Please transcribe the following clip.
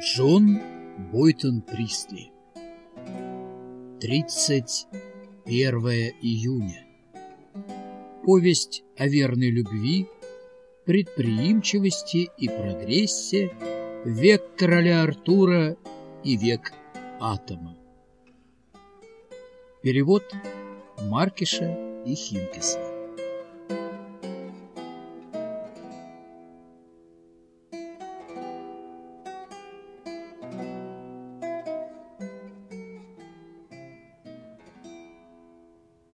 Джон Бойтон Присли. 31 июня. Повесть о верной любви, предприимчивости и прогрессе, век короля Артура и век атома. Перевод Маркиша и Хинкеса